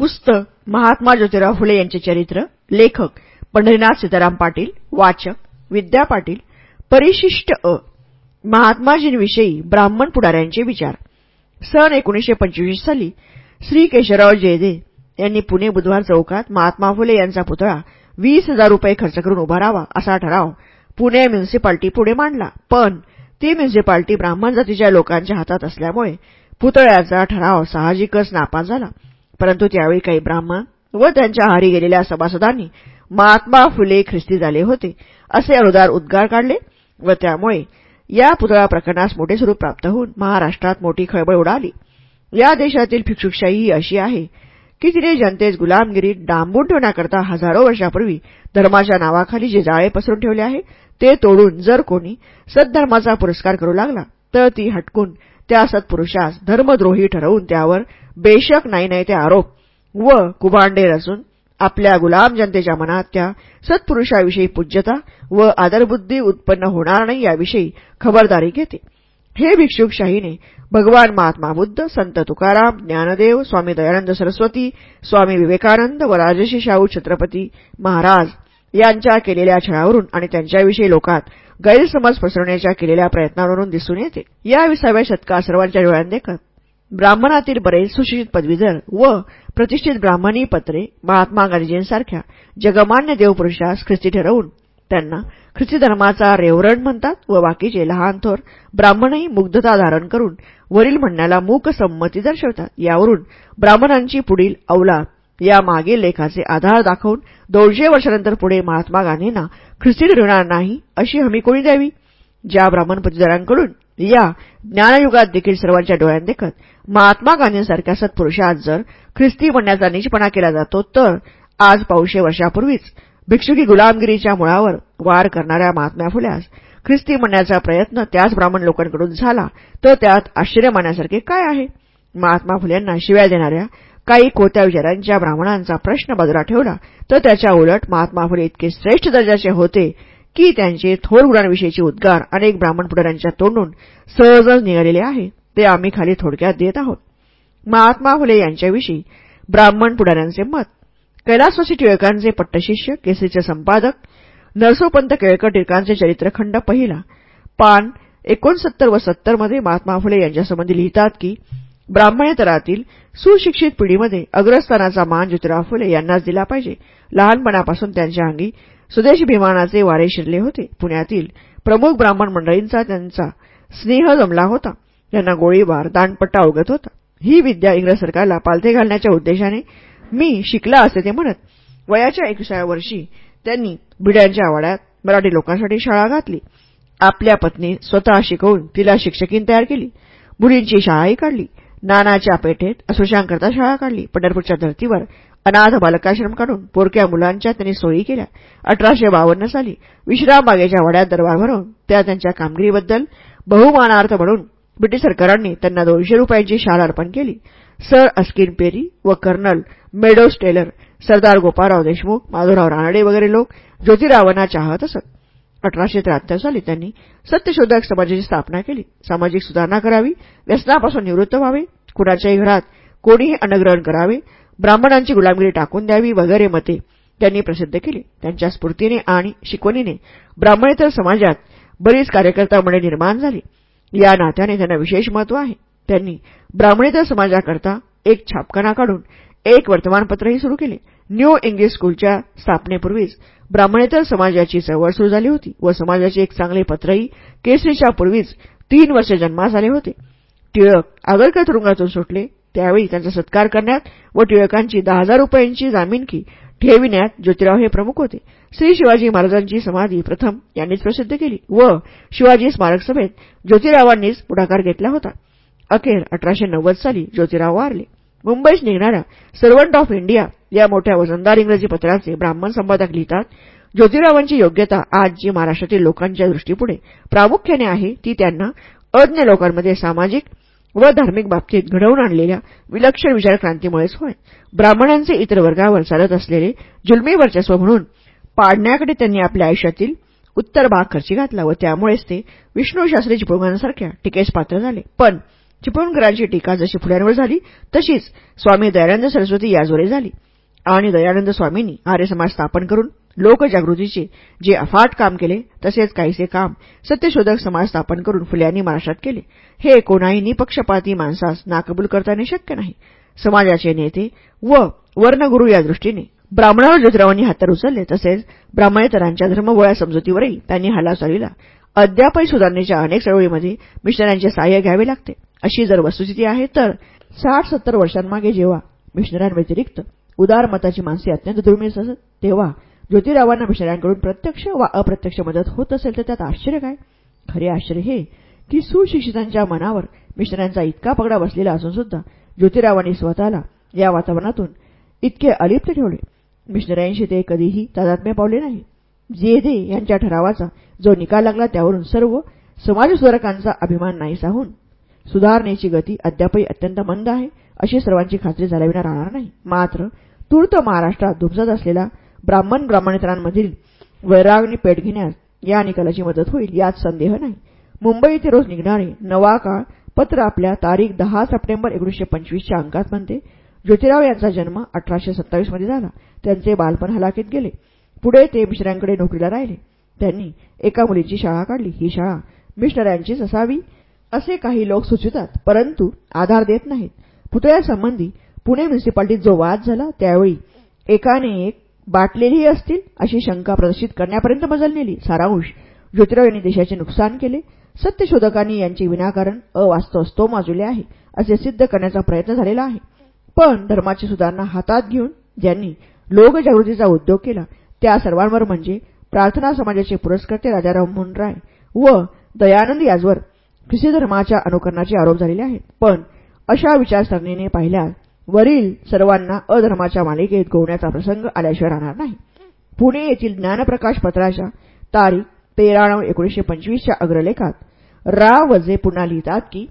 पुस्तक महात्मा ज्योतिराव फुले यांचे चरित्र लेखक पंढरीनाथ सीताराम पाटील वाचक विद्या पाटील परिशिष्ट अ महात्माजींविषयी ब्राह्मण पुढाऱ्यांचे विचार. सन एकोणीशे पंचवीस साली श्री केशवराव जयदे यांनी पुणे बुधवार चौकात महात्मा फुले यांचा पुतळा वीस हजार रुपये खर्च करून उभारावा असा ठराव पुणे म्युन्सिपाल्टी पुढे मांडला. पण ती म्युन्सिपाल्टी ब्राह्मण जातीच्या लोकांच्या हातात असल्यामुळे पुतळ्याचा ठराव साहजिकच नापास झाला. परंतु त्यावेळी काही ब्राह्मण व त्यांच्या आहारी गेलेल्या सभासदांनी महात्मा फुले ख्रिस्ती झाले होते असे अनुदार उद्गार काढले व त्यामुळे या पुतळा प्रकरणास मोठे स्वरूप प्राप्त होऊन महाराष्ट्रात मोठी खळबळ उडाली. या देशातील भिक्षुकशाही ही अशी आहे की तिने जनतेस गुलामगिरीत डांबून ठेवण्याकरता हजारो वर्षापूर्वी धर्माच्या नावाखाली जे जाळे पसरून ठेवले आहे ते तोडून जर कोणी सद्धर्माचा पुरस्कार करू लागला तर ती हटकून त्या सत्पुरुषास धर्मद्रोही ठरवून त्यावर बेशक नाही नाही ते आरोप व कुभांडे रचून आपल्या गुलाम जनतेच्या मनात त्या सत्पुरुषाविषयी पूज्यता व आदरबुद्धी उत्पन्न होणार नाही याविषयी खबरदारी घेते. हे भिक्षुकशाहीने भगवान महात्मा बुद्ध संत तुकाराम ज्ञानदेव स्वामी दयानंद सरस्वती स्वामी विवेकानंद व राजशी शाहू छत्रपती महाराज यांच्या केलेल्या छळावरून आणि त्यांच्याविषयी लोकात गैरसमज पसरवण्याच्या केलेल्या प्रयत्नांवरून दिसून येते. या विसाव्या शतकात सर्वांच्या डोळ्यांदेखत ब्राह्मणातील बरेच सुशिक्षित पदवीधर व प्रतिष्ठित ब्राह्मणी पत्रे महात्मा गांधीजींसारख्या जगमान्य देवपुरुषास ख्रिस्ती ठरवून त्यांना ख्रिस्ती धर्माचा रेवरण म्हणतात व बाकीचे लहान थोर ब्राह्मणही मुग्धता धारण करून वरील म्हणण्याला मूक संमती दर्शवतात. यावरून ब्राह्मणांची पुढील अवलाद या मागील लेखाचे आधार दाखवून दोनशे वर्षानंतर पुढे महात्मा गांधींना ख्रिस्ती ठरवणार नाही अशी हमी कोणी द्यावी? ज्या ब्राह्मण पतीदारांकडून या ज्ञानयुगात देखील सर्वांच्या डोळ्यांदेखत महात्मा गांधींसारख्या सत्पुरुषात जर ख्रिस्ती म्हणण्याचा निजपणा केला जातो तर आज पाऊशे वर्षापूर्वीच भिक्षुकी गुलामगिरीच्या मुळावर वार करणाऱ्या महात्म्या फुल्यास ख्रिस्ती म्हणण्याचा प्रयत्न त्याच ब्राह्मण लोकांकडून झाला तर त्यात आश्चर्य मानण्यासारखे काय आहे? महात्मा फुल्यांना शिव्या देणाऱ्या काही कोत्या विचारांच्या ब्राह्मणांचा प्रश्न बाजूला ठेवला तर त्याच्या उलट महात्मा फुले इतके श्रेष्ठ दर्जाचे होते की त्यांचे थोर गुणांविषयीचे उद्गार अनेक ब्राह्मण पुढाऱ्यांच्या तोंडून सहजच निघालेले आहे. ते आम्ही खाली थोडक्यात देत आहोत. महात्मा फुले यांच्याविषयी ब्राह्मण पुढाऱ्यांचे मत. कैलासवासी टिळकांचे पट्टशिष्य केसरीचे संपादक नरसोपंत केळकर टिळकांचे चरित्रखंड पहिला. पान एकोणसत्तर व सत्तरमध्ये महात्मा फुले यांच्यासंबंधी लिहितात की ब्राह्मणेतरातील सुशिक्षित पिढीमध्ये अग्रस्थानाचा मान ज्योतिराव फुले यांनाच दिला पाहिजे. लहानपणापासून त्यांच्या अंगी स्वदेशभिमानाचे वारे शिरले होते. पुण्यातील प्रमुख ब्राह्मण मंडळींचा त्यांचा स्नेह जमला होता. त्यांना गोळीबार दांडपट्टा अवगत होता. ही विद्या इंग्रज सरकारला पालथे घालण्याच्या उद्देशाने मी शिकला असे ते म्हणत वयाच्या एकविसाव्या वर्षी त्यांनी भिड्यांच्या आवाड्यात मराठी लोकांसाठी शाळा घातली. आपल्या पत्नी स्वतः शिकवून तिला शिक्षकीन तयार केली. मुलींची शाळाही काढली. नानाच्या पेठेत अस्पृश्यांकरता शाळा काढली. पंढरपूरच्या धर्तीवर अनाथ बालकाश्रम काढून पोरक्या मुलांच्या त्यांनी सोयी केल्या. अठराशे बावन्न साली विश्रामबागेच्या वाड्यात दरबार भरून त्या त्यांच्या कामगिरीबद्दल बहुमानार्थ म्हणून ब्रिटिश सरकारांनी त्यांना दोनशे रुपयांची शाल अर्पण केली. सर अस्किन पेरी व Colonel Meadows Taylor Sardar Gopalrao Deshmukh Madhavrao Ranade वगैरे लोक ज्योतिरावांना चाहत असत. अठराशे त्र्याहत्तर साली त्यांनी सत्यशोधक समाजाची स्थापना केली. सामाजिक सुधारणा करावी व्यसनापासून निवृत्त व्हावे कुणाच्याही घरात कोणीही अन्नग्रहण करावे ब्राह्मणांची गुलामगिरी टाकून द्यावी वगैरे मते त्यांनी प्रसिद्ध केली. त्यांच्या स्फूर्तीने आणि शिकवणीने ब्राह्मणेतर समाजात बरीच कार्यकर्ता मंडळी निर्माण झाली. या नात्याने त्यांना विशेष महत्त्व आहे. त्यांनी ब्राह्मणेतर समाजाकरता एक छापखाना काढून एक वर्तमानपत्रही सुरू केले. न्यू इंग्लिश स्कूलच्या स्थापनेपूर्वीच ब्राह्मणेतर समाजाची चळवळ सुरू झाली होती व समाजाचे एक चांगले पत्रही केसरीच्या पूर्वीच तीन वर्ष जन्मास आले होते. टिळक आगरकर तुरुंगातून सुटले. त्यावेळी त्यांचा सत्कार करण्यात व टिळकांची दहा हजार रुपयांची जामीनकी ठेविण्यात ज्योतिराव हे प्रमुख होते. श्री शिवाजी महाराजांची समाधी प्रथम यांनीच प्रसिद्ध केली व शिवाजी स्मारक सभेत ज्योतिरावांनीच पुढाकार घेतला होता. अखेर अठराशे नव्वद साली ज्योतिराव वारले. मुंबईस निघणाऱ्या सर्वंट ऑफ इंडिया या मोठ्या वजनदार इंग्रजी पत्राचे ब्राह्मण संपादक लिहितात ज्योतिरावांची योग्यता आज जी महाराष्ट्रातील लोकांच्या दृष्टीपुढे प्रामुख्याने आहे ती त्यांना अज्ञ लोकांमध्ये सामाजिक व धार्मिक बाबतीत घडवून आणलेल्या विलक्षण विचारक्रांतीमुळेच होय. ब्राह्मणांचे इतर वर्गावर चालत असलेले जुलमी वर्चस्व म्हणून पाडण्याकडे त्यांनी आपल्या आयुष्यातील उत्तर भाग खर्ची घातला व त्यामुळेच ते विष्णू शास्त्री टीकेस पात्र झाले. पण चिपळूणकरांची टीका जशी फुल्यांवर झाली तशीच स्वामी दयानंद सरस्वती याजोरे झाली. आणि दयानंद स्वामींनी आर्य समाज स्थापन करून लोकजागृतीचे जे अफाट काम केले तसेच काहीसे काम सत्यशोधक समाज स्थापन करून फुल्यांनी महाराष्ट्रात केले हे कोणाही निपक्षपाती माणसास नाकबूल करताने शक्य नाही. समाजाचे नेते व वर्णगुरु या दृष्टीने ब्राह्मणावर ज्योतिरावांनी हातर उचलले तसेच ब्राह्मणेतरांच्या धर्मगोळ्या समजुतीवरही त्यांनी हल्ला चालविला अद्यापही सुधारणेच्या अनेक चळवळीमध्ये मिशनऱ्यांचे सहाय्य घ्यावे लागते. अशी जर वस्तुस्थिती आहे तर साठ सत्तर वर्षांमागे जेव्हा मिशनऱ्यांव्यतिरिक्त उदार मताची माणसे अत्यंत दुर्मिळ असत तेव्हा ज्योतिरावांना मिशनऱ्यांकडून प्रत्यक्ष वा अप्रत्यक्ष मदत होत असेल तर त्यात आश्चर्य काय? खरे आश्चर्य हे की सुशिक्षितांच्या मनावर मिशनऱ्यांचा इतका पगडा बसलेला असून सुद्धा ज्योतिरावांनी स्वतःला या वातावरणातून इतके अलिप्त ठेवले. मिशनऱ्यांशी ते कधीही तादात्म्य पावले नाही. जे दे यांच्या ठरावाचा जो निकाल लागला त्यावरून सर्व समाजसुधारकांचा अभिमान नाहीसा होऊन सुधारणेची गती अद्यापही अत्यंत मंद आहे अशी सर्वांची खात्री झाल्याविना राहणार नाही. मात्र तूर्त महाराष्ट्रात धुमसत असलेला ब्राह्मण ब्राह्मणेतरांमधील वैरागणी पेट घेण्यास या निकालाची मदत होईल यात संदेह नाही. मुंबई येथे रोज निघणारे नवा काळ पत्र आपल्या तारीख दहा सप्टेंबर एकोणीशे पंचवीसच्या अंकात म्हणते ज्योतिराव यांचा जन्म अठराशे सत्तावीसमध्ये झाला. त्यांचे बालपण हलाखीत गेले. पुढे ते मिश्रांकडे नोकरीला राहिले. त्यांनी एका मुलीची शाळा काढली. ही शाळा मिशनऱ्यांचीच असावी असे काही लोक सुचवितात परंतु आधार देत नाहीत. पुतळ्यासंबंधी पुणे म्युनिसिपाल्टीत जो वाद झाला त्यावेळी एकाने एक बाटलेलीही असतील अशी शंका प्रदर्शित करण्यापर्यंत मजल नेली. सारांश ज्योतिराव यांनी देशाचे नुकसान केले. सत्यशोधकांनी यांचे विनाकारण अवास्तव स्तो माजवले आहे असे सिद्ध करण्याचा प्रयत्न झालेला आहे. पण धर्माची सुधारणा हातात घेऊन ज्यांनी लोकजागृतीचा उद्योग केला त्या सर्वांवर म्हणजे प्रार्थना समाजाचे पुरस्कर्ते राजाराम मोहन राय व दयानंद याजवर ख्रिस्ती धर्माच्या अनुकरणाचे आरोप झालेले आहेत. पण अशा विचारसरणीने पाहिल्यास वरील सर्वांना अधर्माच्या मालिकेत गोवण्याचा प्रसंग आल्याशिवाय राहणार नाही. पुणे येथील ज्ञानप्रकाश पत्राच्या तारीख तेरा नऊ एकोणीशे पंचवीसच्या अग्रलेखात रा वजे पुन्हा लिहितात की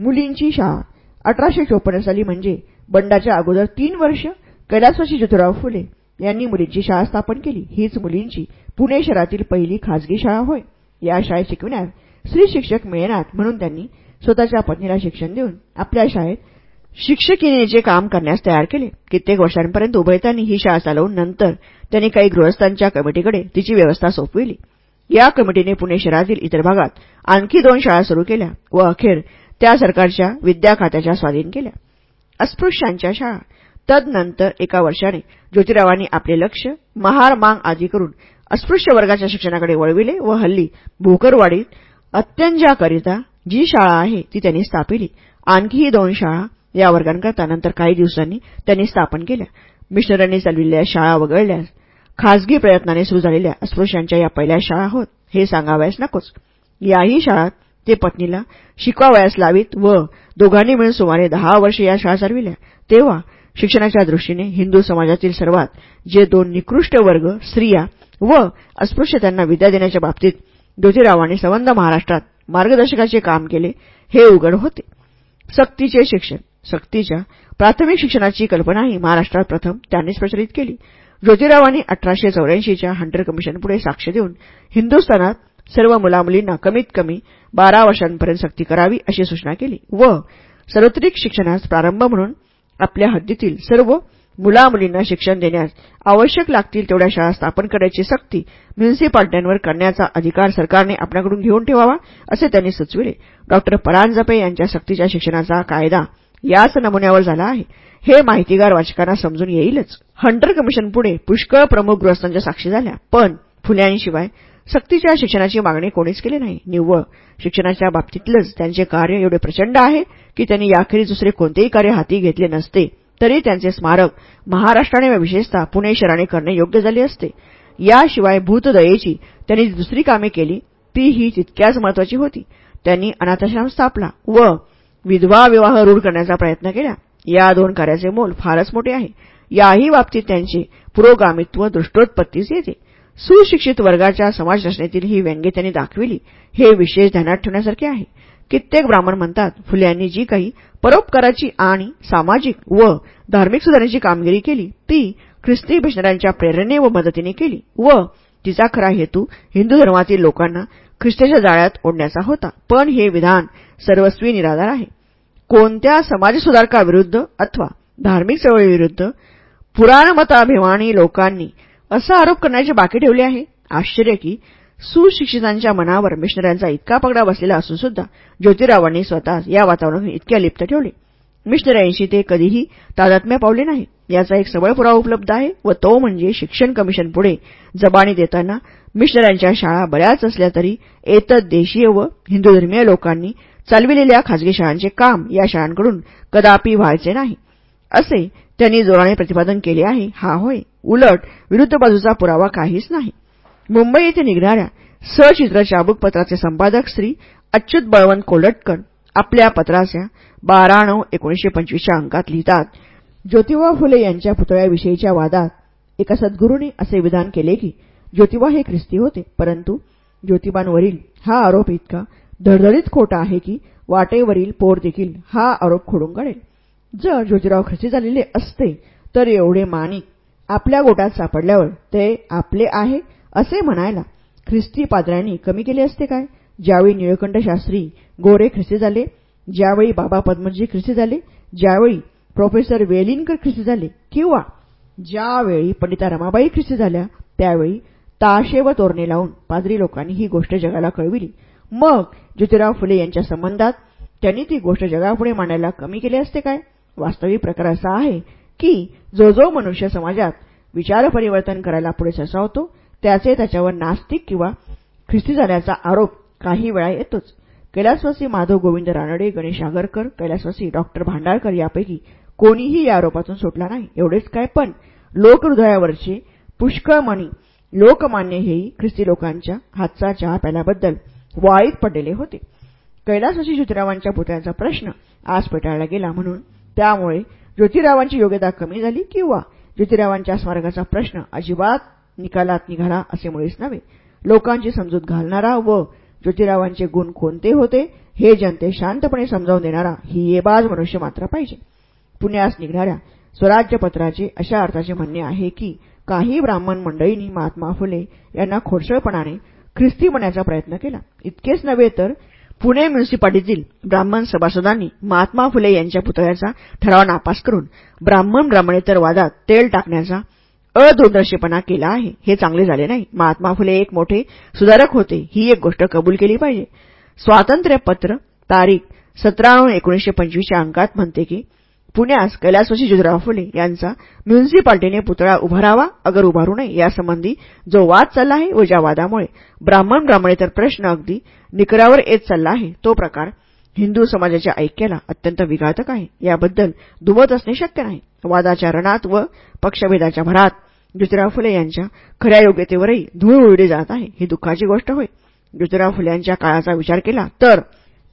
मुलींची शाळा अठराशे चोपन्न साली म्हणजे बंडाच्या अगोदर तीन वर्ष कैलासवासी ज्योतिराव फुले यांनी मुलींची शाळा स्थापन केली. हीच मुलींची पुणे शहरातील पहिली खाजगी शाळा होय. या शाळेत शिकविण्यात स्त्री शिक्षक मिळेनात म्हणून त्यांनी स्वतःच्या पत्नीला शिक्षण देऊन आपल्या शाळेत शिक्षकिनेचे काम करण्यास तयार केले कित्येक वर्षांपर्यंत उभयतांनी ही शाळा चालवून नंतर त्यांनी काही गृहस्थांच्या कमिटीकडे तिची व्यवस्था सोपविली. या कमिटीने पुणे शहरातील इतर भागात आणखी दोन शाळा सुरू केल्या व अखेर त्या सरकारच्या विद्या खात्याच्या स्वाधीन केल्या. अस्पृश्यांच्या शाळा. तदनंतर एका वर्षाने ज्योतिरावांनी आपले लक्ष महार मांग आदी करून अस्पृश्य वर्गाच्या शिक्षणाकडे वळविले व हल्ली भोकरवाडीत अत्यंजाकरिता जी शाळा आहे ती त्यांनी स्थापिली. आणखीही दोन शाळा या वर्गांकरता नंतर काही दिवसांनी त्यांनी स्थापन केल्या. मिशनरांनी चालविलेल्या शाळा वगळल्यास खासगी प्रयत्नाने सुरू झालेल्या अस्पृश्यांच्या या पहिल्या शाळा होत हे सांगावयास नकोच. याही शाळात ते पत्नीला शिकवावयास लावीत व दोघांनी मिळून सुमारे दहा वर्षे या शाळा चालविल्या. तेव्हा शिक्षणाच्या दृष्टीने हिंदू समाजातील सर्वात जे दोन निकृष्ट वर्ग स्त्रिया व अस्पृश्य त्यांना विद्या देण्याच्या बाबतीत ज्योतिरावांनी संबंध महाराष्ट्रात मार्गदर्शकाचे काम केले हे उघड होते. सक्तीचे शिक्षण सक्तीच्या प्राथमिक शिक्षणाची कल्पनाही महाराष्ट्रात प्रथम त्यांनीच प्रचलित केली. ज्योतिरावांनी अठराशे चौऱ्याऐंशीच्या हंटर कमिशनपुढे साक्ष देऊन हिंदुस्थानात सर्व मुलामुलींना कमीत कमी बारा वर्षांपर्यंत सक्ती करावी अशी सूचना केली व सर्वत्रिक शिक्षणास प्रारंभ म्हणून आपल्या हद्दीतील सर्व मुलामुलींना शिक्षण देण्यास आवश्यक लागतील तेवढ्या शाळा स्थापन करण्याची सक्ती म्युनिसिपालिट्यांवर करण्याचा अधिकार सरकारने आपल्याकडून घेऊन ठेवावा असे त्यांनी सुचविले. डॉक्टर परांजपे यांच्या सक्तीच्या शिक्षणाचा कायदा याच नमुन्यावर झाला आहे. हे माहितीगार वाचकांना समजून येईलच. हंटर कमिशनपुढे पुष्कळ प्रमुख गृहस्थांच्या साक्षी झाल्या. पण फुल्यांशिवाय सक्तीच्या शिक्षणाची मागणी कोणीच केली नाही. निव्वळ शिक्षणाच्या बाबतीतलंच त्यांचे कार्य एवढे प्रचंड आहे की त्यांनी याखेरीज दुसरे कोणतेही कार्य हाती घेतले नसते. तरी त्यांचे स्मारक महाराष्ट्राने व विशेषतः पुणे शहराने करणे योग्य झाले असते. याशिवाय भूतदयेची त्यांनी दुसरी कामे केली. ती ही तितक्याच महत्वाची होती. त्यांनी अनाथाश्रम स्थापला व विधवा विवाह रूढ करण्याचा प्रयत्न केला. या दोन कार्याचे मोल फारच मोठे आहे. याही बाबतीत त्यांचे पुरोगामित्व दृष्टोत्पत्तीस येते. सुशिक्षित वर्गाच्या समाजरचनेतील ही व्यंगे त्यांनी दाखविली हे विशेष ध्यानात ठेवण्यासारखे आहे. कित्येक ब्राह्मण म्हणतात फुल्यांनी जी काही परोपकाराची आणि सामाजिक व धार्मिक सुधारणेची कामगिरी केली ती ख्रिस्ती मिशनऱ्यांच्या प्रेरणे व मदतीने केली व तिचा खरा हेतू हिंदू धर्मातील लोकांना ख्रिस्ताच्या जाळ्यात ओढण्याचा होता. पण हे विधान सर्वस्वी निराधार आहे. कोणत्या समाजसुधारकाविरुद्ध अथवा धार्मिक चळवळीविरुद्ध पुराणमताभिमानी लोकांनी असा आरोप करण्याचे बाकी ठेवले आहे? आश्चर्य की सुशिक्षितांच्या मनावर मिशनऱ्यांचा इतका पगडा बसलेला असून सुद्धा ज्योतिरावांनी स्वतः या वातावरणातून इतक्या लिप्त ठेवले. मिशनऱ्यांशी ते कधीही तादात्म्य पावले नाही याचा एक सबळ पुरावा उपलब्ध आहे व तो म्हणजे शिक्षण कमिशन पुढे जबानी देताना मिशनऱ्यांच्या शाळा बऱ्याच असल्या तरी एतद देशीय व हिंदू धर्मीय लोकांनी चालविलेल्या खाजगी शाळांचे काम या शाळांकडून कदापि व्हायचे नाही. असे त्यांनी जोराने प्रतिपादन केले आहे. हा होय. उलट विरुद्ध बाजूचा पुरावा काहीच नाही. मुंबई येथे निघणाऱ्या सचित्र चाबूक पत्राचे संपादक श्री अच्युत बळवंत कोल्हटकर आपल्या पत्राच्या बारा नऊ एकोणीशे पंचवीसच्या अंकात लिहितात ज्योतिबा फुले यांच्या पुतळ्याविषयीच्या वादात एका सद्गुरूने असे विधान केले की ज्योतिबा हे ख्रिस्ती होते परंतु ज्योतिबांवरील हा आरोप इतका धडधडीत खोटा आहे की वाटेवरील पोर देखील हा आरोप खोडून काढेल. जर ज्योतिराव ख्रिस्ती झालेले असते तर एवढे माणिक आपल्या गोटात सापडल्यावर ते आपले आहे असे म्हणायला ख्रिस्ती पादऱ्यांनी कमी केले असते काय? ज्यावेळी निळकंठ शास्त्री गोरे ख्रिस्ती झाले ज्यावेळी बाबा पद्मजी ख्रिस्ती झाले ज्यावेळी प्रोफेसर वेलिनकर ख्रिस्ती झाले किंवा ज्यावेळी पंडिता रमाबाई ख्रिस्ती झाल्या त्यावेळी ताशे व तोरणे लावून पादरी लोकांनी ही गोष्ट जगाला कळविली. मग ज्योतिराव फुले यांच्या संबंधात त्यांनी ती गोष्ट जगापुढे मांडायला कमी केले असते काय? वास्तविक प्रकार असा आहे की जो जो मनुष्य समाजात विचार परिवर्तन करायला पुढे ससावतो त्याचे त्याच्यावर नास्तिक किंवा ख्रिस्ती झाल्याचा आरोप काही वेळा येतोच. कैलासवासी माधव गोविंद रानडे गणेश आगरकर कैलासवासी डॉक्टर भांडारकर यापैकी कोणीही या आरोपातून सुटला नाही. एवढेच काय पण. लोकहृदयावरचे पुष्कळमणी लोकमान्य हेही ख्रिस्ती लोकांच्या हातचा चहा प्याल्याबद्दल वाळीत पडलेले होते. कैलासवासी ज्योतिरावांच्या पुतळ्याचा प्रश्न आज पेटाळला गेला म्हणून त्यामुळे ज्योतिरावांची योग्यता कमी झाली किंवा ज्योतिरावांच्या स्मारकाचा प्रश्न अजिबात निकालात निघाला असे मुळीच नव्हे. लोकांची समजूत घालणारा व ज्योतिरावांचे गुण कोणते होते हे जनते शांतपणे समजावून देणारा ही येबाज मनुष्य मात्र पाहिजे. पुण्यास निघणाऱ्या स्वराज्यपत्राचे अशा अर्थाचे म्हणणे आहे की काही ब्राह्मण मंडळींनी महात्मा फुले यांना खोडसळपणाने ख्रिस्ती बनण्याचा प्रयत्न केला. इतकेच नव्हे तर पुणे म्युनिसिपालिटीतील ब्राह्मण सभासदांनी महात्मा फुले यांच्या पुतळ्याचा ठराव नापास करून ब्राह्मण ब्राह्मणेतर वादात तेल टाकण्याचा अदूरदर्शीपणा केला आहे. हे चांगले झाले नाही. महात्मा फुले एक मोठे सुधारक होते. ही एक गोष्ट कबूल केली पाहिजे. स्वातंत्र्य पत्र तारीख सतरा नऊ एकोणीशे पंचवीसच्या अंकात म्हणते की पुण्यास कैलासवासी ज्योतिराव फुले यांचा म्युन्सिपाल्टीने पुतळा उभारावा अगर उभारू नये यासंबंधी जो वाद चालला आहे व ज्या वादामुळे ब्राह्मण ब्राह्मणेतर प्रश्न अगदी निकरावर येत चालला आहे तो प्रकार हिंदू समाजाच्या ऐक्याला अत्यंत विघातक आहे. याबद्दल दुमत असणे शक्य नाही. वादाच्या रणात व पक्षभेदाच्या भरात ज्योतिराव फुले यांच्या खऱ्या योग्यतेवरही धूळ उडली जात आहे. ही दुःखाची गोष्ट होय. ज्योतिराव फुल्यांच्या काळाचा विचार केला तर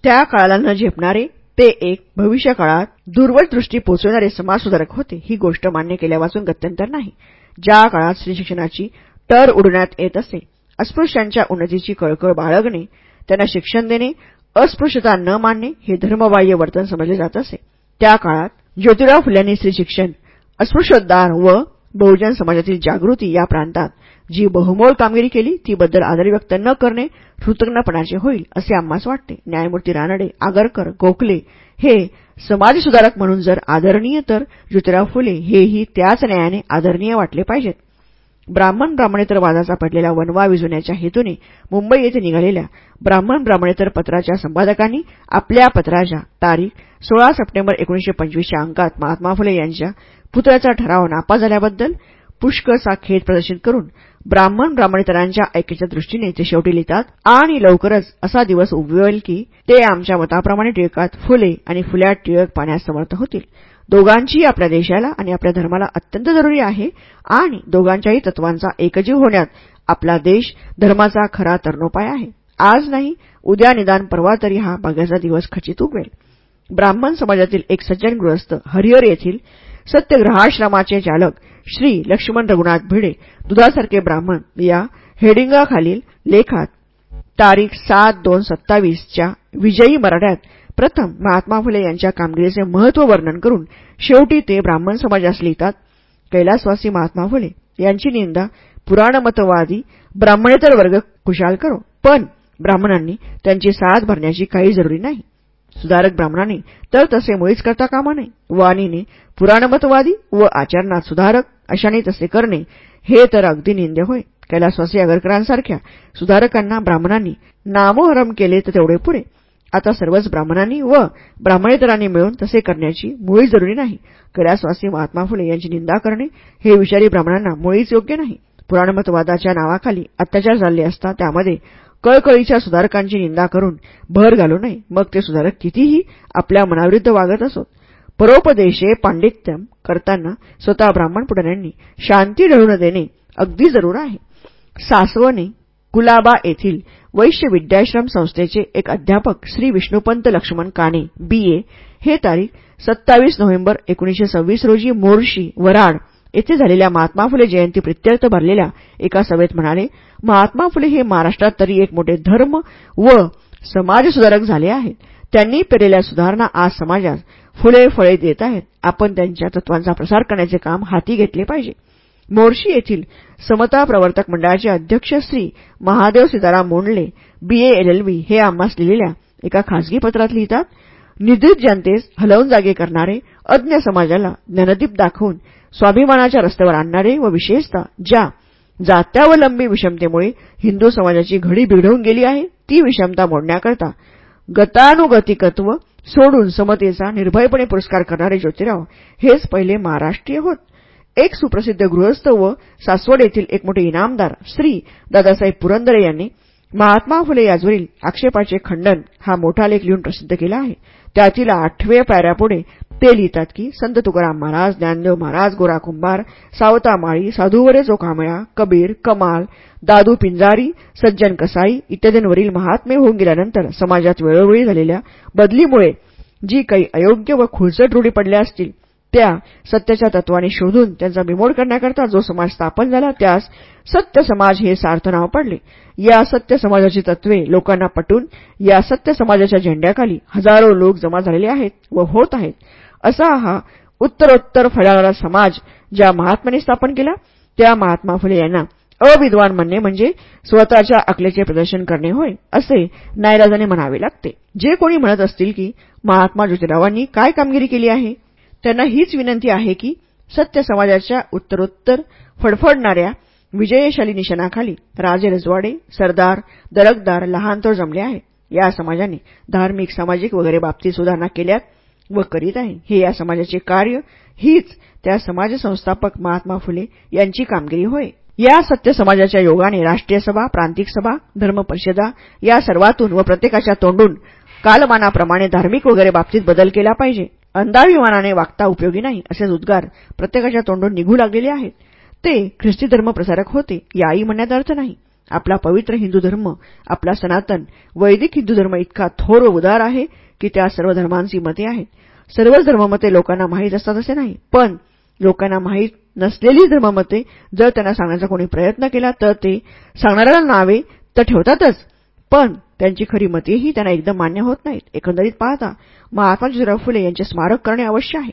त्या काळाला न झेपणारे ते एक भविष्य काळात दुर्वट दृष्टी पोचवणारे समाजसुधारक होते. ही गोष्ट मान्य केल्यापासून गत्यंतर नाही. ज्या काळात स्त्री शिक्षणाची टर उडण्यात येत असे अस्पृश्यांच्या उन्नतीची कळकळ बाळगणे त्यांना शिक्षण देणे अस्पृश्यता न मानणे हे धर्मबाह्य वर्तन समजले जात असे. त्या काळात ज्योतिराव फुल्यांनी स्त्री शिक्षण अस्पृश्योद्धार व बहुजन समाजातील जागृती या प्रांतात जी बहुमोल कामगिरी केली तीबद्दल आदर व्यक्त न करणे कृतज्ञपणाचे होईल असे आम्हास वाटते. न्यायमूर्ती रानडे आगरकर गोखले हे समाजसुधारक म्हणून जर आदरणीय तर ज्योतिराव फुले हेही त्याच न्यायाने आदरणीय वाटले पाहिजेत. ब्राह्मण ब्राह्मणेतर वादाचा पडलेला वनवा विजवण्याच्या हेतूने मुंबई येथे निघालेल्या ब्राह्मण ब्राह्मणेतर पत्राच्या संपादकांनी आपल्या पत्राच्या तारीख सोळा सप्टेंबर एकोणीशे पंचवीसच्या अंकात महात्मा फुले यांच्या पुतळ्याचा ठराव नापास झाल्याबद्दल पुष्कळसा खेद प्रदर्शित करून ब्राह्मण ब्राह्मणेतरांच्या ऐक्याच्या दृष्टीने ते शेवटी लिहितात आणि लवकरच असा दिवस उगवेल की ते आमच्या मताप्रमाणे टिळकात फुले आणि फुल्यात टिळक पाण्यास समर्थ होतील. दोघांची आपल्या देशाला आणि आपल्या धर्माला अत्यंत जरुरी आहे आणि दोघांच्याही तत्वांचा एकजीव होण्यात आपला देश धर्माचा खरा तरणोपाय आहे. आज नाही उद्या निदान परवा तरी हा भाग्याचा दिवस खचित उगवेल. ब्राह्मण समाजातील एक सज्जन गृहस्थ हरिहर येथील सत्यग्रहाश्रमाचे चालक श्री लक्ष्मण रघुनाथ भिडे दुधासारखे ब्राह्मण या हेडिंगाखालील लेखात तारीख सात दोन सत्तावीसच्या विजयी मराठ्यात प्रथम महात्मा फुले यांच्या कामगिरीचे महत्त्व वर्णन करून शेवटी ते ब्राह्मण समाजास लिहितात. कैलासवासी महात्मा फुले यांची निंदा पुराणमतवादी ब्राह्मणेतर वर्ग खुशाल करो पण ब्राह्मणांनी त्यांची साथ भरण्याची काही जरुरी नाही. सुधारक ब्राह्मणांनी तर तसे मुळीच करता कामा नये. वाणीने पुराणमतवादी व आचरणात सुधारक अशाने तसे करणे हे तर अगदी निंद्य होय. कैलासवासी आगरकरांसारख्या सुधारकांना ब्राह्मणांनी नामोहरम केले तर तेवढे पुरे. आता सर्वच ब्राह्मणांनी व ब्राह्मणेतरांनी मिळून तसे करण्याची मुळी जरुरी नाही. कैलासवासी महात्मा फुले यांची निंदा करणे हे विचारी ब्राह्मणांना मुळीच योग्य नाही. पुराणमतवादाच्या नावाखाली अत्याचार झाले असता त्यामध्ये कळकळीच्या सुधारकांची निंदा करून भर घालू नये. मग ते सुधारक कितीही आपल्या मनाविरुद्ध वागत असोत. परोपदेशे पांडित्यम करताना स्वतः ब्राह्मण पुढाऱ्यांनी शांती ढळून देणे अगदी जरूर आहे. सासवने कुलाबा येथील वैश्य विद्याश्रम संस्थेचे एक अध्यापक श्री विष्णुपंत लक्ष्मण काणे बी ए हे तारीख सत्तावीस नोव्हेंबर एकोणीसशे सव्वीस रोजी मोर्शी वराड येथे झालेल्या महात्मा फुले जयंती प्रित्यर्थ भरलेल्या एका सभेत म्हणाले महात्मा फुले हे महाराष्ट्रात तरी एक मोठे धर्म व समाजसुधारक झाले आहेत. त्यांनी पेरलेल्या सुधारणा आज समाजात फुले फळे देत आहेत. आपण त्यांच्या तत्वांचा प्रसार करण्याचे काम हाती घेतले पाहिजे. मोर्शी येथील समता प्रवर्तक मंडळाचे अध्यक्ष श्री महादेव सीताराम मोंडले बीए एलएलबी हे आम्हास लिहिलेल्या एका खासगी पत्रात लिहितात निधीत जनतेस हलवून जागे करणारे अज्ञ समाजाला ज्ञानदीप दाखवून स्वाभिमानाच्या रस्त्यावर आणणारे व विशेषतः ज्या जात्यावलंबी विषमतेमुळे हिंदू समाजाची घडी बिघडवून गेली आहे ती विषमता मोडण्याकरता गतानुगतिकत्व सोडून समतेचा निर्भयपणे पुरस्कार करणारे ज्योतिराव हेच पहिले महाराष्ट्रीय होत. एक सुप्रसिद्ध गृहस्थ व सासवड येथील एक मोठे इनामदार श्री दादासाहेब पुरंदरे यांनी महात्मा फुले याजवरील आक्षेपाचे खंडन हा मोठा लेख लिहून प्रसिद्ध केला आहे. त्यातील आठव्या पायऱ्यापुढे ते लिहितात की संत तुकाराम महाराज ज्ञानदेव महाराज गोरा कुंभार सावता माळी साधूवरे चोखामेळा कबीर कमाल दादू पिंजारी सज्जन कसाई इत्यादींवरील महात्मे होऊन गेल्यानंतर समाजात वेळोवेळी झालेल्या बदलीमुळे जी काही अयोग्य व खुळचट रूढी पडल्या असतील त्या सत्याच्या तत्वाने शोधून त्यांचा बिमोड करण्याकरता जो समाज स्थापन झाला त्यास सत्य समाज हे सार्थ नाव पडले. या सत्य समाजाची तत्वे लोकांना पटून या सत्य समाजाच्या झेंड्याखाली हजारो लोक जमा झालेले आहेत व होत आहेत. असा हा उत्तरोत्तर फळावरा समाज ज्या महात्म्याने स्थापन केला त्या महात्मा फुले यांना अविद्वान म्हणणे म्हणजे स्वतःच्या अकलेचे प्रदर्शन करणे होय असे नायराजाने म्हणावे लागते. जे कोणी म्हणत असतील की महात्मा ज्योतिरावांनी काय कामगिरी केली आहे त्यांना हीच विनंती आहे की सत्य समाजाच्या उत्तरोत्तर फडफडणाऱ्या विजयशाली निशाणाखाली राजे रजवाडे सरदार दरकदार लहानतोड जमले आहेत या समाजाने धार्मिक सामाजिक वगैरे बाबतीत सुधारणा केल्यात. व करीत आहे. हे या समाजाचे कार्य हीच त्या समाज संस्थापक महात्मा फुले यांची कामगिरी होय. या सत्य समाजाच्या योगाने राष्ट्रीय सभा प्रांतिक सभा धर्मपरिषदा या सर्वातून व प्रत्येकाच्या तोंडून कालमानाप्रमाणे धार्मिक वगैरे बाबतीत बदल केला पाहिजे. अंधाभिमानाने वागता उपयोगी नाही असेच उद्गार प्रत्येकाच्या तोंडून निघू लागलेले आहेत. ते ख्रिस्ती धर्म प्रसारक होते याही म्हणण्यात अर्थ नाही. आपला पवित्र हिंदू धर्म आपला सनातन वैदिक हिंदू धर्म इतका थोर व उदार आहे की त्या सर्व धर्मांची मते आहेत. सर्वच धर्ममते लोकांना माहीत असतात असे नाही. पण लोकांना माहीत नसलेली धर्ममते जर त्यांना सांगण्याचा कोणी प्रयत्न केला तर ते सांगणाऱ्याला नावे तर ठेवतातच. पण त्यांची खरी मतेही त्यांना एकदम मान्य होत नाहीत. एकंदरीत पाहता महात्मा ज्योतिराव फुले यांचे स्मारक करणे अवश्य आहे.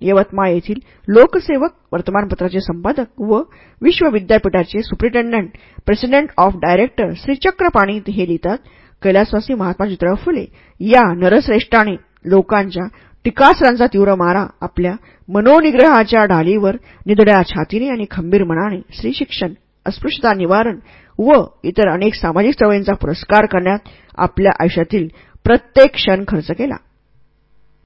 यवतमाळ येथील लोकसेवक वर्तमानपत्राचे संपादक व विश्व विद्यापीठाचे superintendent president of director Shri Chakrapani हे लिहितात कैलासवासी महात्मा ज्योतिराव फुले या नरश्रेष्ठाने लोकांच्या टीकास्त्रांचा तीव्र मारा आपल्या मनोनिग्रहाच्या ढालीवर निधड्या छातीने आणि खंबीर मनाने स्त्री शिक्षण अस्पृश्यता निवारण व इतर अनेक सामाजिक चळवळींचा पुरस्कार करण्यात आपल्या आयुष्यातील प्रत्येक क्षण खर्च केला.